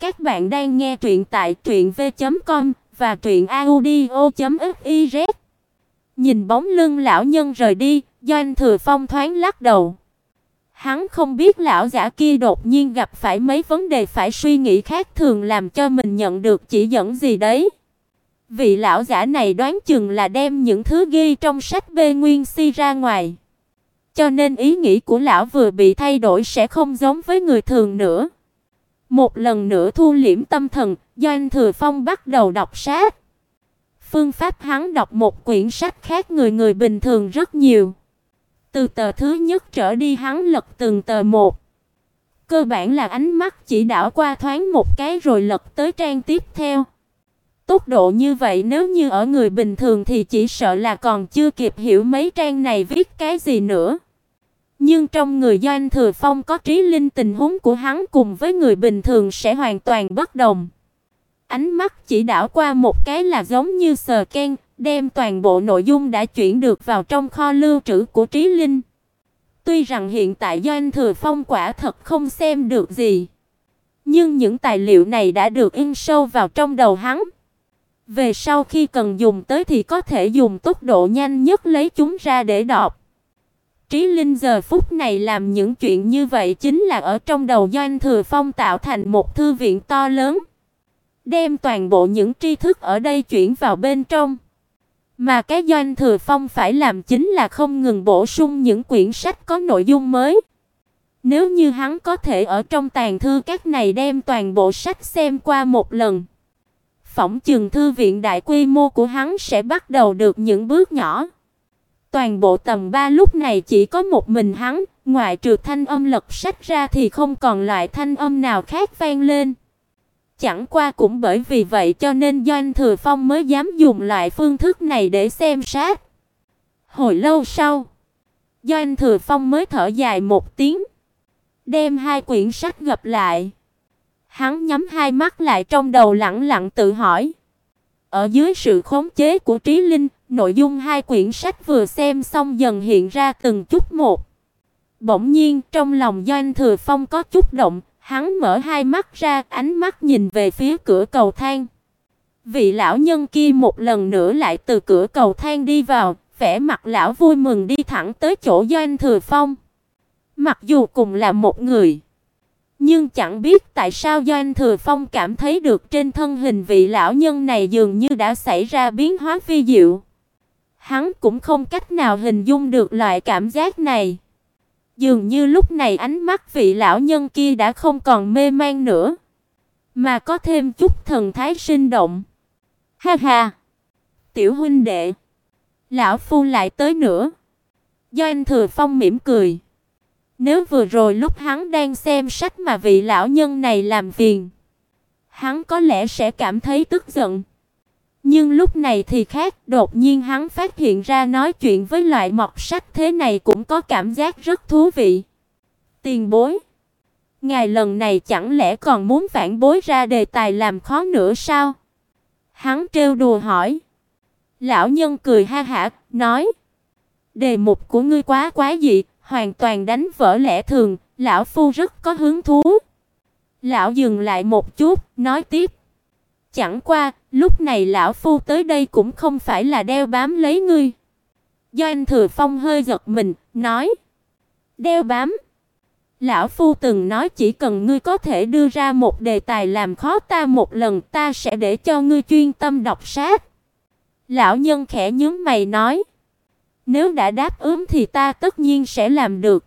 Các bạn đang nghe truyện tại truyệnv.com và truyệnaudio.fiz. Nhìn bóng lưng lão nhân rời đi, Doanh Thừa Phong thoáng lắc đầu. Hắn không biết lão giả kia đột nhiên gặp phải mấy vấn đề phải suy nghĩ khác thường làm cho mình nhận được chỉ dẫn gì đấy. Vị lão giả này đoán chừng là đem những thứ ghi trong sách bê nguyên si ra ngoài. Cho nên ý nghĩ của lão vừa bị thay đổi sẽ không giống với người thường nữa. Một lần nữa thu liễm tâm thần, Doanh Thừa Phong bắt đầu đọc sách. Phương pháp hắn đọc một quyển sách khác người người bình thường rất nhiều. Từ tờ thứ nhất trở đi hắn lật từng tờ một. Cơ bản là ánh mắt chỉ đảo qua thoáng một cái rồi lật tới trang tiếp theo. Tốc độ như vậy nếu như ở người bình thường thì chỉ sợ là còn chưa kịp hiểu mấy trang này viết cái gì nữa. Nhưng trong người Doanh Thừa Phong có trí linh tình huống của hắn cùng với người bình thường sẽ hoàn toàn bất đồng. Ánh mắt chỉ đảo qua một cái là giống như sờ ken, đem toàn bộ nội dung đã chuyển được vào trong kho lưu trữ của trí linh. Tuy rằng hiện tại Doanh Thừa Phong quả thật không xem được gì, nhưng những tài liệu này đã được in sâu vào trong đầu hắn. Về sau khi cần dùng tới thì có thể dùng tốc độ nhanh nhất lấy chúng ra để đọc. Trí Linh giờ phút này làm những chuyện như vậy chính là ở trong đầu Doanh Thừa Phong tạo thành một thư viện to lớn, đem toàn bộ những tri thức ở đây chuyển vào bên trong. Mà cái Doanh Thừa Phong phải làm chính là không ngừng bổ sung những quyển sách có nội dung mới. Nếu như hắn có thể ở trong tàng thư các này đem toàn bộ sách xem qua một lần, phỏng chừng thư viện đại quy mô của hắn sẽ bắt đầu được những bước nhỏ. Toàn bộ tầng 3 lúc này chỉ có một mình hắn, ngoại trừ thanh âm lật sách ra thì không còn loại thanh âm nào khác vang lên. Chẳng qua cũng bởi vì vậy cho nên Doanh Thừa Phong mới dám dùng loại phương thức này để xem sát. Hồi lâu sau, Doanh Thừa Phong mới thở dài một tiếng, đem hai quyển sách gập lại. Hắn nhắm hai mắt lại trong đầu lặng lặng tự hỏi. Ở dưới sự khống chế của trí linh, nội dung hai quyển sách vừa xem xong dần hiện ra từng chút một. Bỗng nhiên, trong lòng Doanh Thừa Phong có chút động, hắn mở hai mắt ra, ánh mắt nhìn về phía cửa cầu thang. Vị lão nhân kia một lần nữa lại từ cửa cầu thang đi vào, vẻ mặt lão vui mừng đi thẳng tới chỗ Doanh Thừa Phong. Mặc dù cùng là một người, nhưng chẳng biết tại sao Doanh Thừa Phong cảm thấy được trên thân hình vị lão nhân này dường như đã xảy ra biến hóa phi diệu. Hắn cũng không cách nào hình dung được loại cảm giác này. Dường như lúc này ánh mắt vị lão nhân kia đã không còn mê man nữa, mà có thêm chút thần thái sinh động. Ha ha, tiểu huynh đệ, lão phu lại tới nữa. Doanh Thừa Phong mỉm cười. Nếu vừa rồi lúc hắn đang xem sách mà vị lão nhân này làm phiền, hắn có lẽ sẽ cảm thấy tức giận. Nhưng lúc này thì khác, đột nhiên hắn phát hiện ra nói chuyện với loại mọt sách thế này cũng có cảm giác rất thú vị. Tiền bối, ngài lần này chẳng lẽ còn muốn phản bối ra đề tài làm khó nữa sao? Hắn trêu đùa hỏi. Lão nhân cười ha hả, nói: "Đề mục của ngươi quá quá dị, hoàn toàn đánh vỡ lẽ thường, lão phu rất có hứng thú." Lão dừng lại một chút, nói tiếp: Chẳng qua, lúc này lão phu tới đây cũng không phải là đeo bám lấy ngươi. Doanh Thừa Phong hơi giật mình, nói: "Đeo bám?" Lão phu từng nói chỉ cần ngươi có thể đưa ra một đề tài làm khó ta một lần, ta sẽ để cho ngươi chuyên tâm đọc sách. Lão nhân khẽ nhướng mày nói: "Nếu đã đáp ứng thì ta tất nhiên sẽ làm được."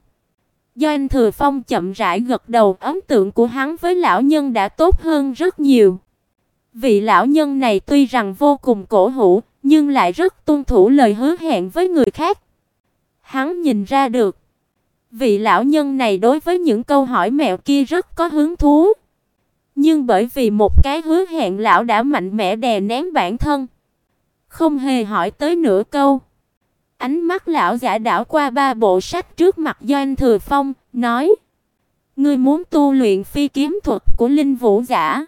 Doanh Thừa Phong chậm rãi gật đầu, ấn tượng của hắn với lão nhân đã tốt hơn rất nhiều. Vị lão nhân này tuy rằng vô cùng cổ hủ, nhưng lại rất tuân thủ lời hứa hẹn với người khác. Hắn nhìn ra được, vị lão nhân này đối với những câu hỏi mẹo kia rất có hứng thú. Nhưng bởi vì một cái hứa hẹn lão đã mạnh mẽ đè nén bản thân, không hề hỏi tới nửa câu. Ánh mắt lão giả đảo qua ba bộ sách trước mặt Doanh Thừa Phong, nói: "Ngươi muốn tu luyện phi kiếm thuật của linh vũ giả?"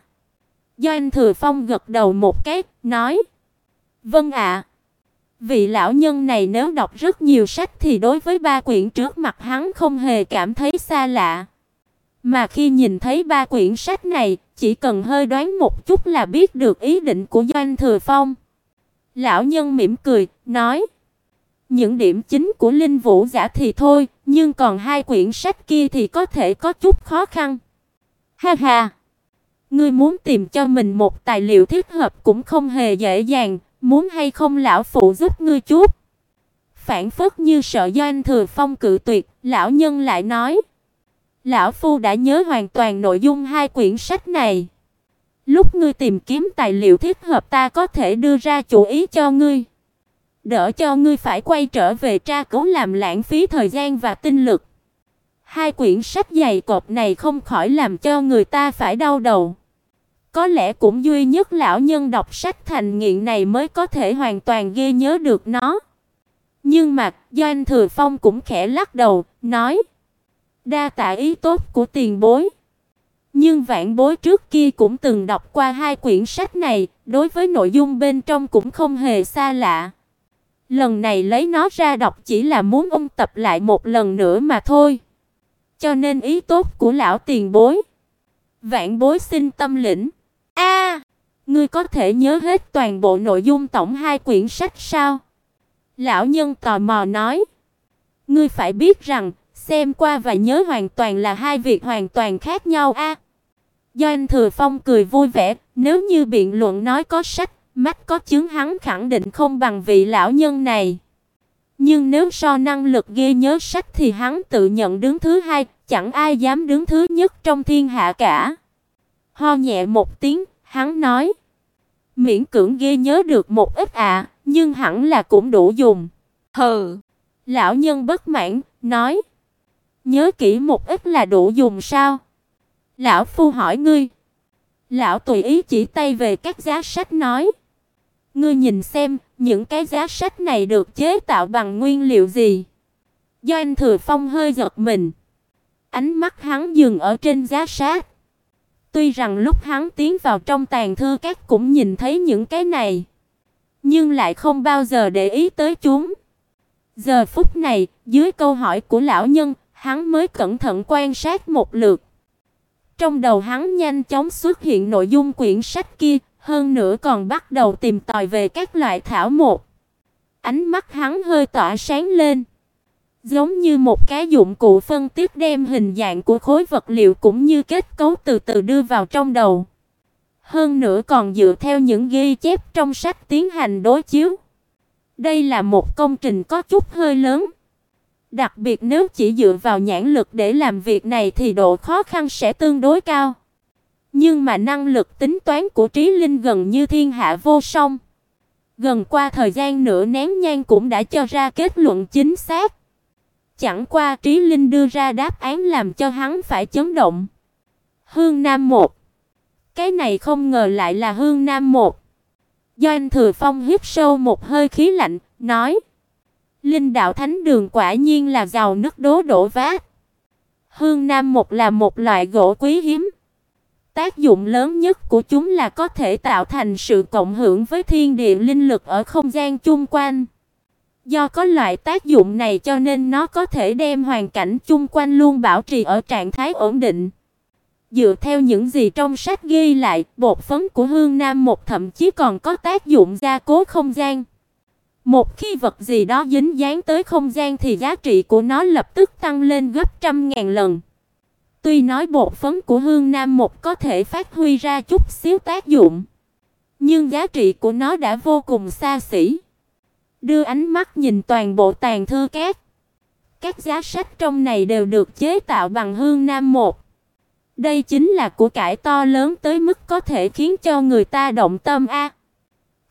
Doanh Thừa Phong gật đầu một cái, nói: "Vâng ạ." Vị lão nhân này nếu đọc rất nhiều sách thì đối với ba quyển trước mặt hắn không hề cảm thấy xa lạ. Mà khi nhìn thấy ba quyển sách này, chỉ cần hơi đoán một chút là biết được ý định của Doanh Thừa Phong. Lão nhân mỉm cười, nói: "Những điểm chính của Linh Vũ giả thì thôi, nhưng còn hai quyển sách kia thì có thể có chút khó khăn." Ha ha. Ngươi muốn tìm cho mình một tài liệu thích hợp cũng không hề dễ dàng, muốn hay không lão phụ giúp ngươi chút. Phản phất như sợ Doanh Thừa Phong cự tuyệt, lão nhân lại nói: "Lão phu đã nhớ hoàn toàn nội dung hai quyển sách này. Lúc ngươi tìm kiếm tài liệu thích hợp ta có thể đưa ra chủ ý cho ngươi, đỡ cho ngươi phải quay trở về tra cứu làm lãng phí thời gian và tinh lực." Hai quyển sách dày cộp này không khỏi làm cho người ta phải đau đầu. Có lẽ cũng duy nhất lão nhân đọc sách thành nghiện này mới có thể hoàn toàn ghi nhớ được nó. Nhưng mà, Doanh Thừa Phong cũng khẽ lắc đầu, nói: "Đa tạ ý tốt của tiền bối." Nhưng vạn bối trước kia cũng từng đọc qua hai quyển sách này, đối với nội dung bên trong cũng không hề xa lạ. Lần này lấy nó ra đọc chỉ là muốn ôn tập lại một lần nữa mà thôi. Cho nên ý tốt của lão tiền bối, vạn bối xin tâm lĩnh. Ngươi có thể nhớ hết toàn bộ nội dung tổng hai quyển sách sao? Lão nhân tò mò nói. Ngươi phải biết rằng, xem qua và nhớ hoàn toàn là hai việc hoàn toàn khác nhau a. Do anh Thừa Phong cười vui vẻ, nếu như biện luận nói có sách, mắt có chứng hắn khẳng định không bằng vị lão nhân này. Nhưng nếu so năng lực ghi nhớ sách thì hắn tự nhận đứng thứ hai, chẳng ai dám đứng thứ nhất trong thiên hạ cả. Ho nhẹ một tiếng, hắn nói: "Miễn cưỡng ghi nhớ được một ít ạ, nhưng hẳn là cũng đủ dùng." Hừ. Lão nhân bất mãn, nói: "Nhớ kỹ một ít là đủ dùng sao?" Lão phu hỏi ngươi. Lão tùy ý chỉ tay về các giá sách nói: "Ngươi nhìn xem, những cái giá sách này được chế tạo bằng nguyên liệu gì?" Do anh Thừa Phong hơi giật mình. Ánh mắt hắn dừng ở trên giá sách. Tuy rằng lúc hắn tiến vào trong tàn thư các cũng nhìn thấy những cái này, nhưng lại không bao giờ để ý tới chúng. Giờ phút này, dưới câu hỏi của lão nhân, hắn mới cẩn thận quan sát một lượt. Trong đầu hắn nhanh chóng xuất hiện nội dung quyển sách kia, hơn nữa còn bắt đầu tìm tòi về các loại thảo mộc. Ánh mắt hắn hơi tỏa sáng lên. Giống như một cái dụng cụ phân tích đem hình dạng của khối vật liệu cũng như kết cấu từ từ đưa vào trong đầu. Hơn nữa còn dựa theo những ghi chép trong sách tiến hành đối chiếu. Đây là một công trình có chút hơi lớn. Đặc biệt nếu chỉ dựa vào nhãn lực để làm việc này thì độ khó khăn sẽ tương đối cao. Nhưng mà năng lực tính toán của Trí Linh gần như thiên hạ vô song. Gần qua thời gian nửa nén nhang cũng đã cho ra kết luận chính xác. Chẳng qua Trí Linh đưa ra đáp án làm cho hắn phải chấn động. Hương Nam một. Cái này không ngờ lại là Hương Nam một. Doanh Thừa Phong hít sâu một hơi khí lạnh, nói: Linh đạo thánh đường quả nhiên là giàu nước đố đổ vát. Hương Nam một là một loại gỗ quý hiếm. Tác dụng lớn nhất của chúng là có thể tạo thành sự cộng hưởng với thiên địa linh lực ở không gian chung quanh. Do có loại tác dụng này cho nên nó có thể đem hoàn cảnh chung quanh luôn bảo trì ở trạng thái ổn định. Dựa theo những gì trong sách ghi lại, bột phấn của Hương Nam một thậm chí còn có tác dụng gia cố không gian. Một khi vật gì đó dính dáng tới không gian thì giá trị của nó lập tức tăng lên gấp trăm ngàn lần. Tuy nói bột phấn của Hương Nam một có thể phát huy ra chút xíu tác dụng, nhưng giá trị của nó đã vô cùng xa xỉ. Đưa ánh mắt nhìn toàn bộ tàn thư két, Các giá sách trong này đều được chế tạo bằng hương nam một. Đây chính là của cải to lớn tới mức có thể khiến cho người ta động tâm a.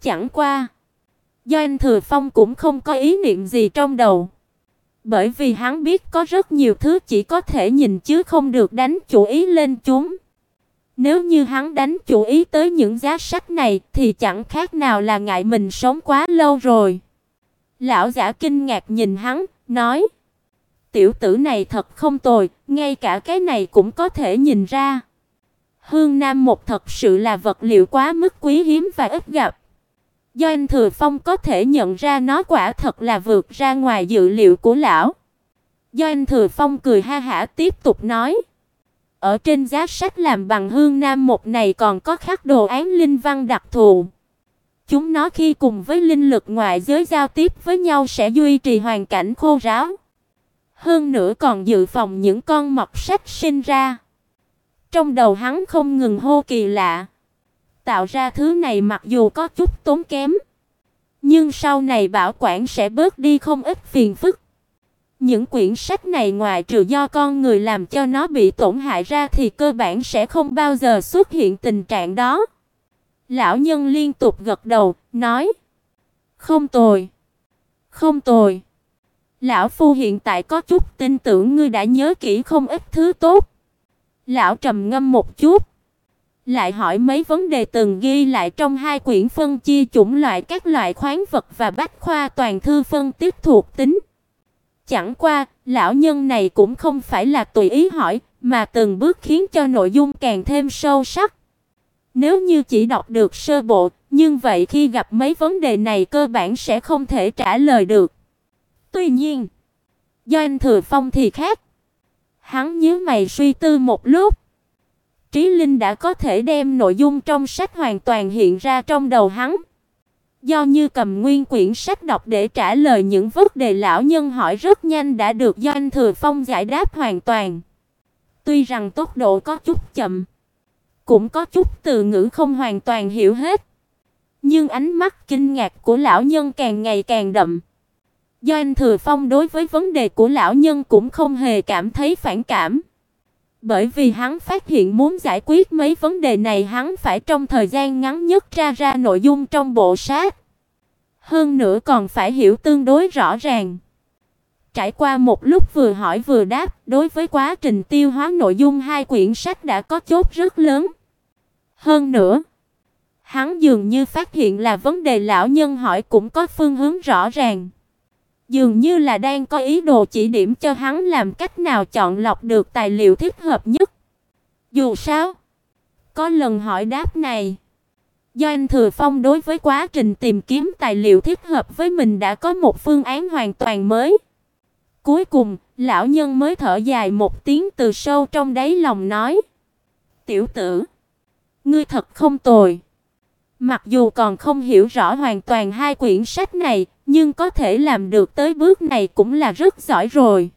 Chẳng qua, do anh Thừa Phong cũng không có ý niệm gì trong đầu. Bởi vì hắn biết có rất nhiều thứ chỉ có thể nhìn chứ không được đánh chủ ý lên chúng. Nếu như hắn đánh chủ ý tới những giá sách này thì chẳng khác nào là ngại mình sống quá lâu rồi. Lão giả kinh ngạc nhìn hắn, nói: "Tiểu tử này thật không tồi, ngay cả cái này cũng có thể nhìn ra." Hương Nam một thật sự là vật liệu quá mức quý hiếm và ít gặp. Do anh Thừa Phong có thể nhận ra nó quả thật là vượt ra ngoài dự liệu của lão. Do anh Thừa Phong cười ha hả tiếp tục nói: ở trên giá sách làm bằng hương nam một này còn có khắc đồ án linh văn đặc thù. Chúng nó khi cùng với linh lực ngoại giới giao tiếp với nhau sẽ duy trì hoàn cảnh khô ráo. Hơn nữa còn dự phòng những con mọt sách sinh ra. Trong đầu hắn không ngừng hô kỳ lạ. Tạo ra thứ này mặc dù có chút tốn kém, nhưng sau này bảo quản sẽ bớt đi không ít phiền phức. Những quyển sách này ngoài trừ do con người làm cho nó bị tổn hại ra thì cơ bản sẽ không bao giờ xuất hiện tình trạng đó. Lão nhân liên tục gật đầu, nói: "Không tồi, không tồi. Lão phu hiện tại có chút tin tưởng ngươi đã nhớ kỹ không ít thứ tốt." Lão trầm ngâm một chút, lại hỏi mấy vấn đề từng ghi lại trong hai quyển phân chia chủng loại các loại khoáng vật và bách khoa toàn thư phân tiếp thuộc tính. Chẳng qua, lão nhân này cũng không phải là tùy ý hỏi, mà từng bước khiến cho nội dung càng thêm sâu sắc. Nếu như chỉ đọc được sơ bộ, nhưng vậy khi gặp mấy vấn đề này cơ bản sẽ không thể trả lời được. Tuy nhiên, do anh Thừa Phong thì khác. Hắn nhíu mày suy tư một lúc. Trí Linh đã có thể đem nội dung trong sách hoàn toàn hiện ra trong đầu hắn. Do như cầm nguyên quyển sách đọc để trả lời những vấn đề lão nhân hỏi rất nhanh đã được do anh Thừa Phong giải đáp hoàn toàn. Tuy rằng tốc độ có chút chậm, cũng có chút từ ngữ không hoàn toàn hiểu hết, nhưng ánh mắt kinh ngạc của lão nhân càng ngày càng đậm. Do anh Thừa Phong đối với vấn đề của lão nhân cũng không hề cảm thấy phản cảm. Bởi vì hắn phát hiện muốn giải quyết mấy vấn đề này hắn phải trong thời gian ngắn nhất tra ra nội dung trong bộ sách. Hơn nữa còn phải hiểu tương đối rõ ràng. Trải qua một lúc vừa hỏi vừa đáp, đối với quá trình tiêu hóa nội dung hai quyển sách đã có chốt rất lớn. Hơn nữa, hắn dường như phát hiện là vấn đề lão nhân hỏi cũng có phương hướng rõ ràng. Dường như là đang có ý đồ chỉ điểm cho hắn làm cách nào chọn lọc được tài liệu thích hợp nhất. Dù sao, có lần hỏi đáp này, do anh Thừa Phong đối với quá trình tìm kiếm tài liệu thích hợp với mình đã có một phương án hoàn toàn mới. Cuối cùng, lão nhân mới thở dài một tiếng từ sâu trong đáy lòng nói: "Tiểu tử, ngươi thật không tồi." Mặc dù còn không hiểu rõ hoàn toàn hai quyển sách này, nhưng có thể làm được tới bước này cũng là rất giỏi rồi.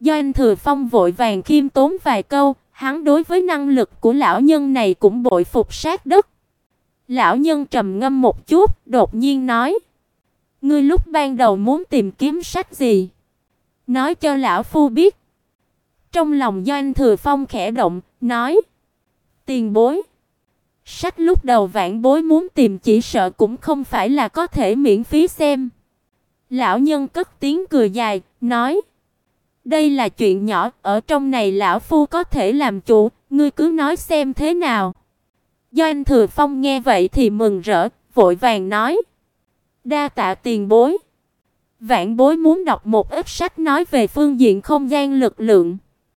Do anh Thừa Phong vội vàng khiêm tốn vài câu, hắn đối với năng lực của lão nhân này cũng bội phục sát đất. Lão nhân trầm ngâm một chút, đột nhiên nói: "Ngươi lúc ban đầu muốn tìm kiếm sách gì? Nói cho lão phu biết." Trong lòng Doanh Thừa Phong khẽ động, nói: "Tiền bối." Sách lúc đầu vãn bối muốn tìm chỉ sợ cũng không phải là có thể miễn phí xem. Lão nhân cất tiếng cười dài, nói: "Đây là chuyện nhỏ, ở trong này lão phu có thể làm chủ, ngươi cứ nói xem thế nào." Do anh Thừa Phong nghe vậy thì mừng rỡ, vội vàng nói: "Đa tạ tiền bối." Vạn Bối muốn đọc một ít sách nói về phương diện không gian lực lượng.